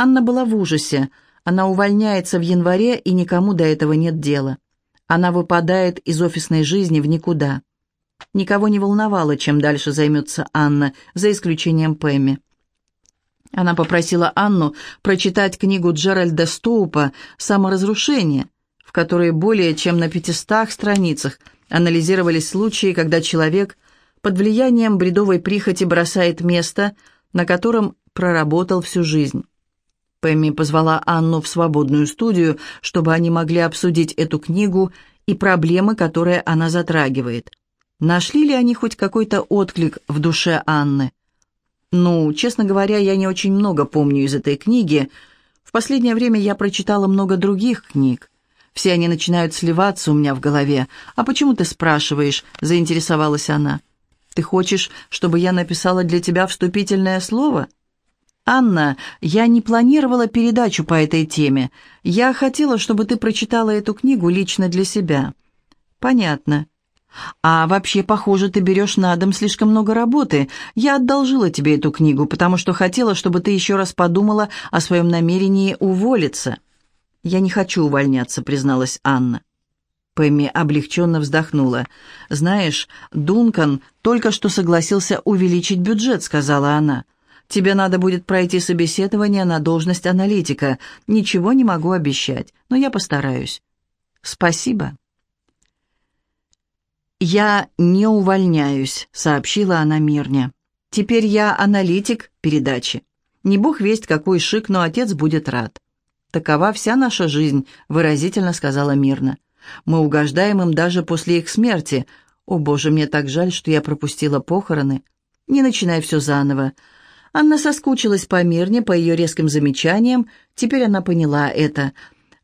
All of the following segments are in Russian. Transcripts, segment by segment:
Анна была в ужасе. Она увольняется в январе, и никому до этого нет дела. Она выпадает из офисной жизни в никуда. Никого не волновало, чем дальше займется Анна, за исключением Пэмми. Она попросила Анну прочитать книгу Джеральда Стоупа «Саморазрушение», в которой более чем на пятистах страницах анализировались случаи, когда человек под влиянием бредовой прихоти бросает место, на котором проработал всю жизнь. Пэмми позвала Анну в свободную студию, чтобы они могли обсудить эту книгу и проблемы, которые она затрагивает. Нашли ли они хоть какой-то отклик в душе Анны? Ну, честно говоря, я не очень много помню из этой книги. В последнее время я прочитала много других книг. Все они начинают сливаться у меня в голове. «А почему ты спрашиваешь?» – заинтересовалась она. «Ты хочешь, чтобы я написала для тебя вступительное слово?» «Анна, я не планировала передачу по этой теме. Я хотела, чтобы ты прочитала эту книгу лично для себя». «Понятно. А вообще, похоже, ты берешь на дом слишком много работы. Я одолжила тебе эту книгу, потому что хотела, чтобы ты еще раз подумала о своем намерении уволиться». «Я не хочу увольняться», — призналась Анна. Пэмми облегченно вздохнула. «Знаешь, Дункан только что согласился увеличить бюджет», — сказала она. «Тебе надо будет пройти собеседование на должность аналитика. Ничего не могу обещать, но я постараюсь». «Спасибо». «Я не увольняюсь», — сообщила она Мирне. «Теперь я аналитик передачи. Не бог весть, какой шик, но отец будет рад». «Такова вся наша жизнь», — выразительно сказала Мирна. «Мы угождаем им даже после их смерти. О, Боже, мне так жаль, что я пропустила похороны. Не начинай все заново». Анна соскучилась по Мирне, по ее резким замечаниям. Теперь она поняла это.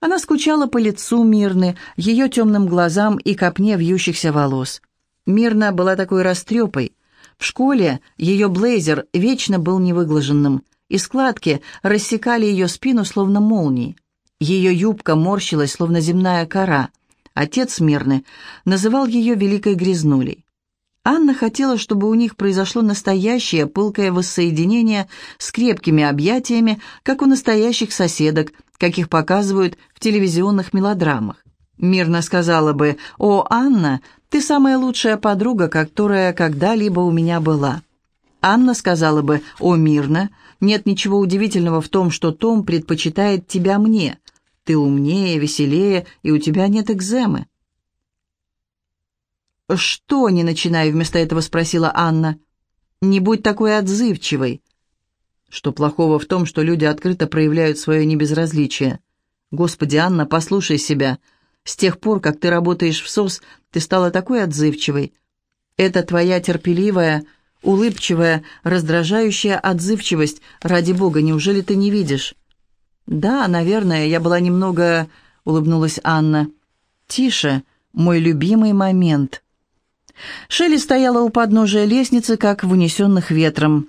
Она скучала по лицу Мирны, ее темным глазам и копне вьющихся волос. Мирна была такой растрепой. В школе ее блейзер вечно был невыглаженным и складки рассекали ее спину, словно молнии. Ее юбка морщилась, словно земная кора. Отец Мирны называл ее «великой грязнулей». Анна хотела, чтобы у них произошло настоящее пылкое воссоединение с крепкими объятиями, как у настоящих соседок, каких показывают в телевизионных мелодрамах. Мирно сказала бы «О, Анна, ты самая лучшая подруга, которая когда-либо у меня была». Анна сказала бы «О, мирно, нет ничего удивительного в том, что Том предпочитает тебя мне. Ты умнее, веселее, и у тебя нет экземы». «Что, не начинай?» — вместо этого спросила Анна. «Не будь такой отзывчивой». Что плохого в том, что люди открыто проявляют свое небезразличие? Господи, Анна, послушай себя. С тех пор, как ты работаешь в СОС, ты стала такой отзывчивой. Это твоя терпеливая, улыбчивая, раздражающая отзывчивость. Ради бога, неужели ты не видишь?» «Да, наверное, я была немного...» — улыбнулась Анна. «Тише, мой любимый момент». Шелли стояла у подножия лестницы, как в унесенных ветром.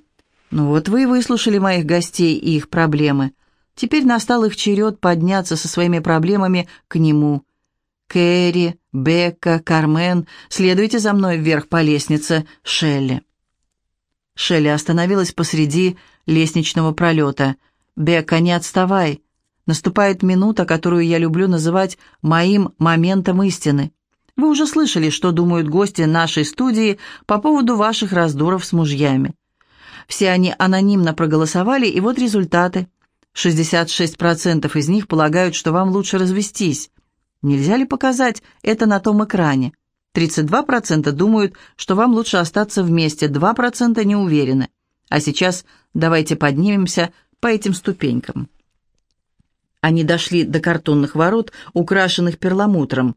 «Ну вот вы и выслушали моих гостей и их проблемы. Теперь настал их черед подняться со своими проблемами к нему. Кэрри, Бекка, Кармен, следуйте за мной вверх по лестнице, Шелли». Шелли остановилась посреди лестничного пролета. «Бекка, не отставай. Наступает минута, которую я люблю называть моим моментом истины. Вы уже слышали, что думают гости нашей студии по поводу ваших раздоров с мужьями. Все они анонимно проголосовали, и вот результаты. 66% из них полагают, что вам лучше развестись. Нельзя ли показать это на том экране?» 32% думают, что вам лучше остаться вместе, 2% не уверены. А сейчас давайте поднимемся по этим ступенькам. Они дошли до картонных ворот, украшенных перламутром.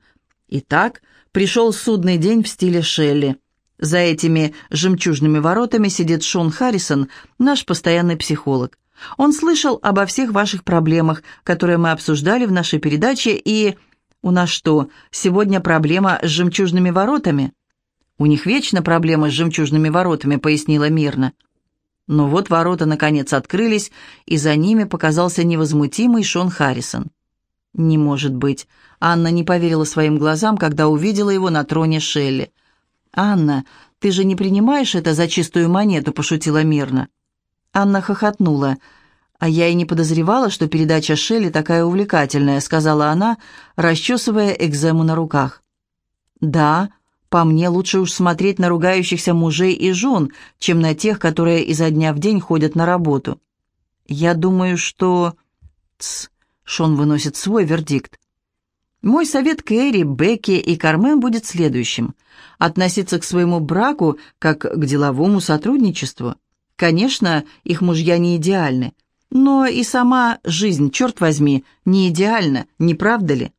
Итак, пришел судный день в стиле Шелли. За этими жемчужными воротами сидит Шон Харрисон, наш постоянный психолог. Он слышал обо всех ваших проблемах, которые мы обсуждали в нашей передаче, и «У нас что, сегодня проблема с жемчужными воротами?» «У них вечно проблема с жемчужными воротами», — пояснила мирно. Но вот ворота наконец открылись, и за ними показался невозмутимый Шон Харрисон. «Не может быть!» Анна не поверила своим глазам, когда увидела его на троне Шелли. «Анна, ты же не принимаешь это за чистую монету?» — пошутила мирно. Анна хохотнула. «А я и не подозревала, что передача Шелли такая увлекательная», — сказала она, расчесывая экзему на руках. «Да, по мне лучше уж смотреть на ругающихся мужей и жен, чем на тех, которые изо дня в день ходят на работу. Я думаю, что...» Шон выносит свой вердикт. «Мой совет Кэрри, Бекки и Кармен будет следующим. Относиться к своему браку как к деловому сотрудничеству. Конечно, их мужья не идеальны, но и сама жизнь, черт возьми, не идеальна, не правда ли?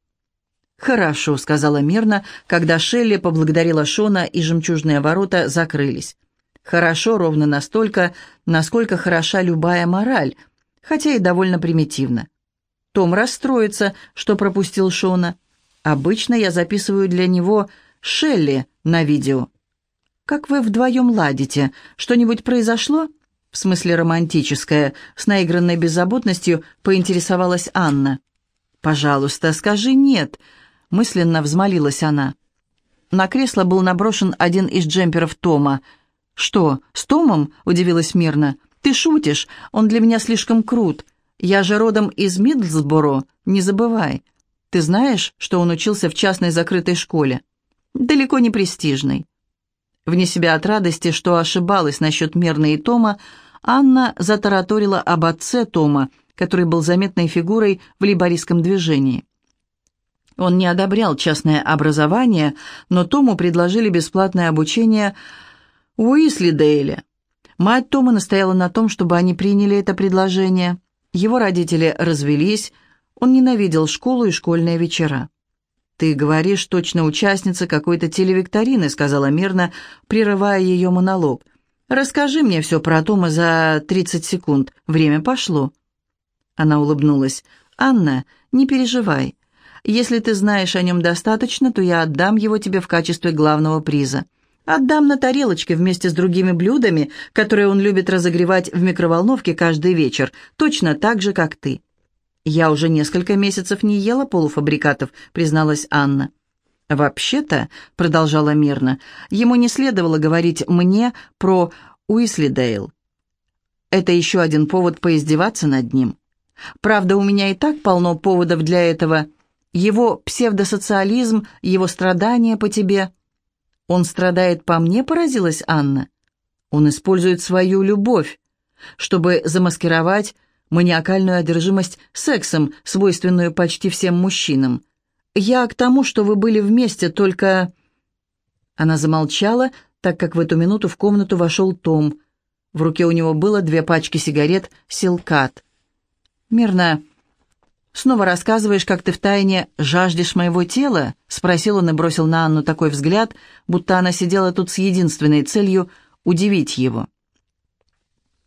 «Хорошо», — сказала мирно, когда Шелли поблагодарила Шона, и жемчужные ворота закрылись. «Хорошо ровно настолько, насколько хороша любая мораль, хотя и довольно примитивно. Том расстроится, что пропустил Шона. Обычно я записываю для него Шелли на видео. Как вы вдвоем ладите? Что-нибудь произошло?» в смысле романтическое, с наигранной беззаботностью поинтересовалась Анна. «Пожалуйста, скажи «нет», — мысленно взмолилась она. На кресло был наброшен один из джемперов Тома. «Что, с Томом?» — удивилась Мирна. «Ты шутишь, он для меня слишком крут. Я же родом из Мидлсборо, не забывай. Ты знаешь, что он учился в частной закрытой школе? Далеко не престижной. Вне себя от радости, что ошибалась насчет Мерны и Тома, Анна затараторила об отце Тома, который был заметной фигурой в либористском движении. Он не одобрял частное образование, но Тому предложили бесплатное обучение в Уислидейле. Мать Тома настояла на том, чтобы они приняли это предложение. Его родители развелись, он ненавидел школу и школьные вечера. «Ты говоришь, точно участница какой-то телевикторины», — сказала мирно, прерывая ее монолог. «Расскажи мне все про Тома за 30 секунд. Время пошло». Она улыбнулась. «Анна, не переживай. Если ты знаешь о нем достаточно, то я отдам его тебе в качестве главного приза. Отдам на тарелочке вместе с другими блюдами, которые он любит разогревать в микроволновке каждый вечер, точно так же, как ты. «Я уже несколько месяцев не ела полуфабрикатов», — призналась Анна. «Вообще-то», — продолжала мирно, — «ему не следовало говорить мне про Уислидейл. Это еще один повод поиздеваться над ним. Правда, у меня и так полно поводов для этого. Его псевдосоциализм, его страдания по тебе». «Он страдает по мне», — поразилась Анна. «Он использует свою любовь, чтобы замаскировать маниакальную одержимость сексом, свойственную почти всем мужчинам. Я к тому, что вы были вместе, только...» Она замолчала, так как в эту минуту в комнату вошел Том. В руке у него было две пачки сигарет «Силкат». «Мирно, снова рассказываешь, как ты втайне жаждешь моего тела?» — спросил он и бросил на Анну такой взгляд, будто она сидела тут с единственной целью — удивить его.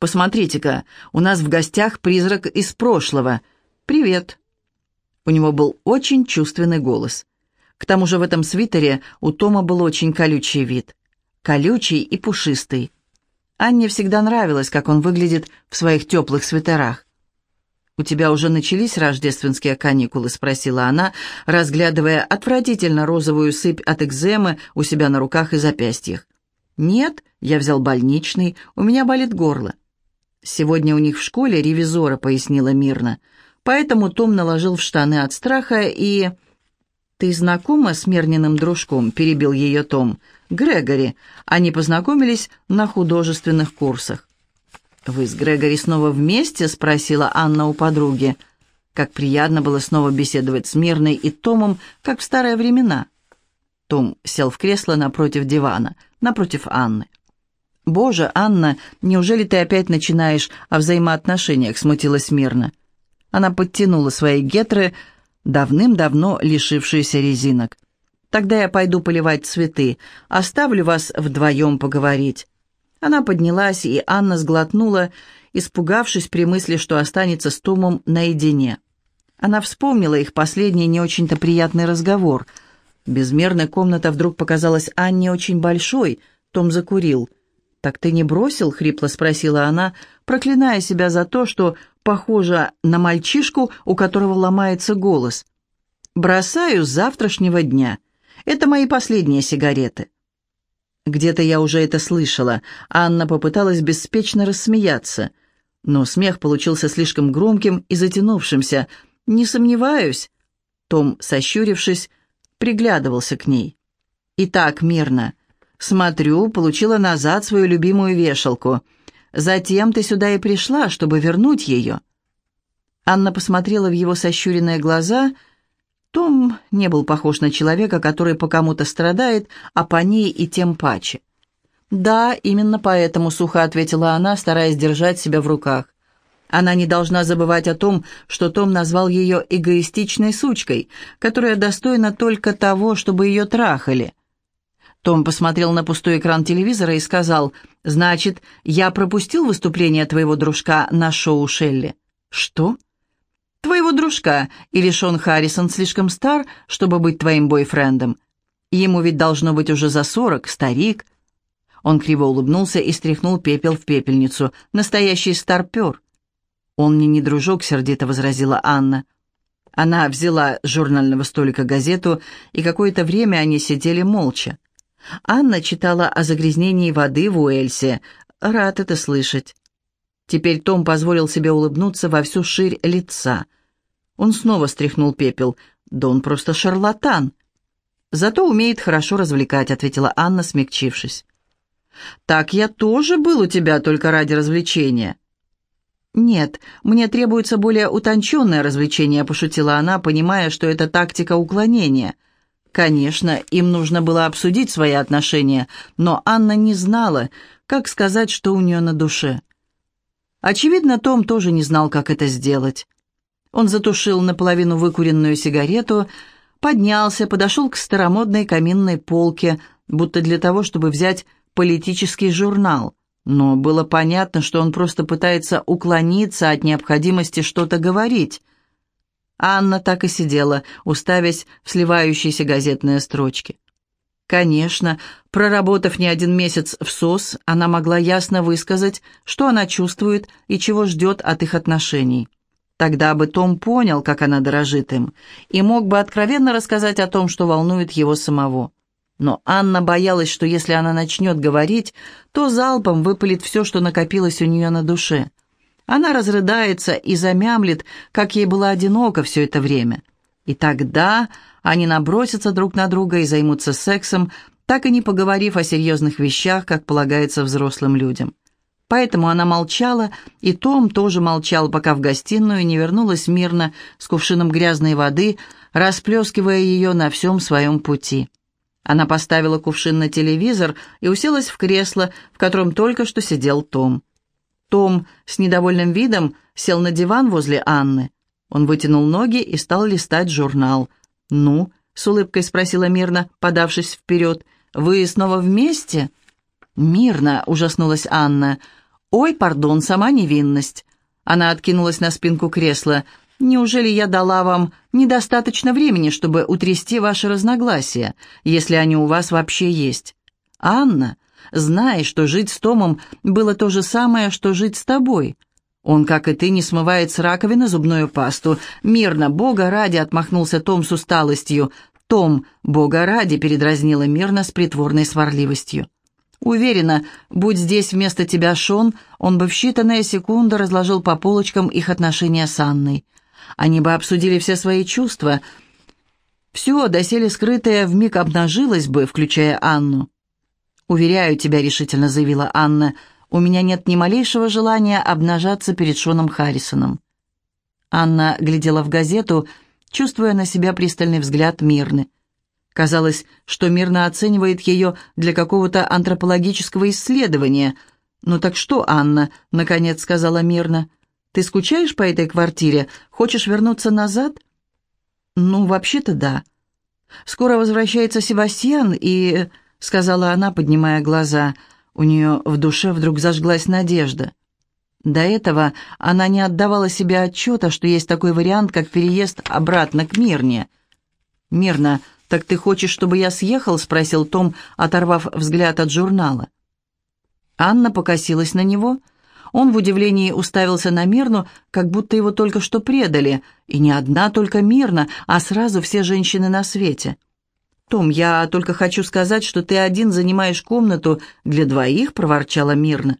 Посмотрите-ка, у нас в гостях призрак из прошлого. Привет». У него был очень чувственный голос. К тому же в этом свитере у Тома был очень колючий вид. Колючий и пушистый. Анне всегда нравилось, как он выглядит в своих теплых свитерах. «У тебя уже начались рождественские каникулы?» — спросила она, разглядывая отвратительно розовую сыпь от экземы у себя на руках и запястьях. «Нет, я взял больничный, у меня болит горло». «Сегодня у них в школе ревизора», — пояснила мирно. «Поэтому Том наложил в штаны от страха и...» «Ты знакома с Мерниным дружком?» — перебил ее Том. «Грегори. Они познакомились на художественных курсах». «Вы с Грегори снова вместе?» — спросила Анна у подруги. Как приятно было снова беседовать с Мирной и Томом, как в старые времена. Том сел в кресло напротив дивана, напротив Анны. «Боже, Анна, неужели ты опять начинаешь о взаимоотношениях?» — смутилась мирно. Она подтянула свои гетры, давным-давно лишившиеся резинок. «Тогда я пойду поливать цветы. Оставлю вас вдвоем поговорить». Она поднялась, и Анна сглотнула, испугавшись при мысли, что останется с Томом наедине. Она вспомнила их последний не очень-то приятный разговор. Безмерная комната вдруг показалась Анне очень большой. Том закурил — «Так ты не бросил?» — хрипло спросила она, проклиная себя за то, что похожа на мальчишку, у которого ломается голос. «Бросаю с завтрашнего дня. Это мои последние сигареты». Где-то я уже это слышала. Анна попыталась беспечно рассмеяться. Но смех получился слишком громким и затянувшимся. «Не сомневаюсь». Том, сощурившись, приглядывался к ней. «Итак, мирно. Смотрю, получила назад свою любимую вешалку. Затем ты сюда и пришла, чтобы вернуть ее». Анна посмотрела в его сощуренные глаза. Том не был похож на человека, который по кому-то страдает, а по ней и тем паче. «Да, именно поэтому», — сухо ответила она, стараясь держать себя в руках. Она не должна забывать о том, что Том назвал ее эгоистичной сучкой, которая достойна только того, чтобы ее трахали. Том посмотрел на пустой экран телевизора и сказал, «Значит, я пропустил выступление твоего дружка на шоу Шелли?» «Что?» «Твоего дружка, или Шон Харрисон слишком стар, чтобы быть твоим бойфрендом? Ему ведь должно быть уже за сорок, старик». Он криво улыбнулся и стряхнул пепел в пепельницу. «Настоящий старпер!» «Он мне не дружок», — сердито возразила Анна. Она взяла с журнального столика газету, и какое-то время они сидели молча. Анна читала о загрязнении воды в Уэльсе. Рад это слышать. Теперь Том позволил себе улыбнуться во всю ширь лица. Он снова стряхнул пепел. «Да он просто шарлатан!» «Зато умеет хорошо развлекать», — ответила Анна, смягчившись. «Так я тоже был у тебя только ради развлечения». «Нет, мне требуется более утонченное развлечение», — пошутила она, понимая, что это тактика уклонения. Конечно, им нужно было обсудить свои отношения, но Анна не знала, как сказать, что у нее на душе. Очевидно, Том тоже не знал, как это сделать. Он затушил наполовину выкуренную сигарету, поднялся, подошел к старомодной каминной полке, будто для того, чтобы взять политический журнал, но было понятно, что он просто пытается уклониться от необходимости что-то говорить. Анна так и сидела, уставясь в сливающиеся газетные строчки. Конечно, проработав не один месяц в СОС, она могла ясно высказать, что она чувствует и чего ждет от их отношений. Тогда бы Том понял, как она дорожит им, и мог бы откровенно рассказать о том, что волнует его самого. Но Анна боялась, что если она начнет говорить, то залпом выпалит все, что накопилось у нее на душе. Она разрыдается и замямлет, как ей было одиноко все это время. И тогда они набросятся друг на друга и займутся сексом, так и не поговорив о серьезных вещах, как полагается взрослым людям. Поэтому она молчала, и Том тоже молчал, пока в гостиную не вернулась мирно с кувшином грязной воды, расплескивая ее на всем своем пути. Она поставила кувшин на телевизор и уселась в кресло, в котором только что сидел Том. Том с недовольным видом сел на диван возле Анны. Он вытянул ноги и стал листать журнал. «Ну?» — с улыбкой спросила Мирна, подавшись вперед. «Вы снова вместе?» «Мирно!» — ужаснулась Анна. «Ой, пардон, сама невинность». Она откинулась на спинку кресла. Неужели я дала вам недостаточно времени, чтобы утрясти ваши разногласия, если они у вас вообще есть? Анна, знай, что жить с Томом было то же самое, что жить с тобой. Он, как и ты, не смывает с раковины зубную пасту. Мирно, Бога ради, отмахнулся Том с усталостью. Том, Бога ради, передразнила мирно с притворной сварливостью. Уверена, будь здесь вместо тебя Шон, он бы в считанные секунды разложил по полочкам их отношения с Анной. Они бы обсудили все свои чувства. Все, доселе скрытое, вмиг обнажилось бы, включая Анну. «Уверяю тебя», — решительно заявила Анна, — «у меня нет ни малейшего желания обнажаться перед Шоном Харрисоном». Анна глядела в газету, чувствуя на себя пристальный взгляд Мирны. Казалось, что Мирна оценивает ее для какого-то антропологического исследования. «Ну так что, Анна?» — наконец сказала Мирна. Ты скучаешь по этой квартире? Хочешь вернуться назад?» «Ну, вообще-то да. Скоро возвращается Себастьян, и...» — сказала она, поднимая глаза. У нее в душе вдруг зажглась надежда. До этого она не отдавала себе отчета, что есть такой вариант, как переезд обратно к Мирне. «Мирна, так ты хочешь, чтобы я съехал?» — спросил Том, оторвав взгляд от журнала. Анна покосилась на него — он в удивлении уставился на Мирну, как будто его только что предали, и не одна только Мирна, а сразу все женщины на свете. «Том, я только хочу сказать, что ты один занимаешь комнату для двоих», — проворчала Мирна.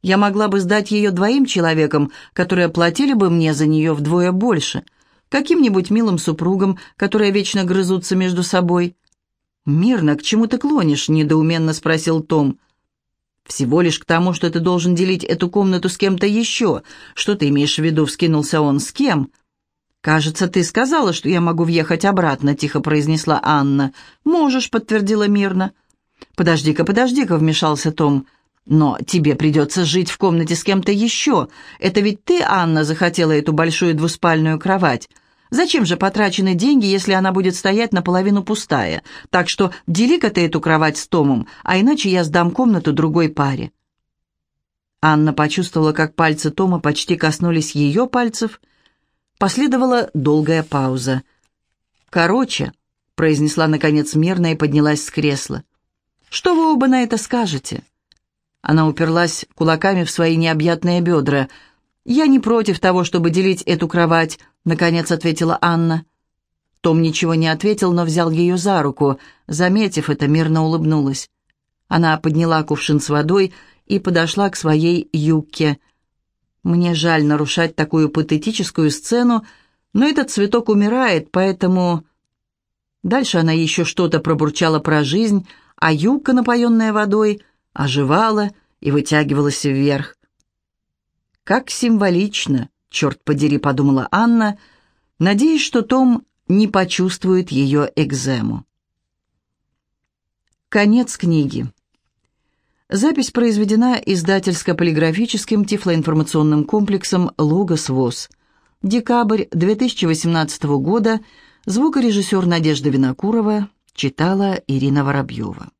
Я могла бы сдать ее двоим человекам, которые платили бы мне за нее вдвое больше, каким-нибудь милым супругам, которые вечно грызутся между собой. «Мирно, к чему ты клонишь?» — недоуменно спросил Том. «Всего лишь к тому, что ты должен делить эту комнату с кем-то еще. Что ты имеешь в виду?» — вскинулся он. «С кем?» «Кажется, ты сказала, что я могу въехать обратно», — тихо произнесла Анна. «Можешь», — подтвердила мирно. «Подожди-ка, подожди-ка», — вмешался Том. «Но тебе придется жить в комнате с кем-то еще. Это ведь ты, Анна, захотела эту большую двуспальную кровать. Зачем же потрачены деньги, если она будет стоять наполовину пустая? Так что дели-ка ты эту кровать с Томом, а иначе я сдам комнату другой паре». Анна почувствовала, как пальцы Тома почти коснулись ее пальцев — Последовала долгая пауза. «Короче», — произнесла наконец мерно и поднялась с кресла. «Что вы оба на это скажете?» Она уперлась кулаками в свои необъятные бедра. «Я не против того, чтобы делить эту кровать», — наконец ответила Анна. Том ничего не ответил, но взял ее за руку. Заметив это, мирно улыбнулась. Она подняла кувшин с водой и подошла к своей юбке — мне жаль нарушать такую патетическую сцену, но этот цветок умирает, поэтому... Дальше она еще что-то пробурчала про жизнь, а юбка, напоенная водой, оживала и вытягивалась вверх. «Как символично!» — черт подери, подумала Анна, надеясь, что Том не почувствует ее экзему. Конец книги. Запись произведена издательско-полиграфическим тифлоинформационным комплексом «Логос ВОЗ». Декабрь 2018 года. Звукорежиссер Надежда Винокурова. Читала Ирина Воробьева.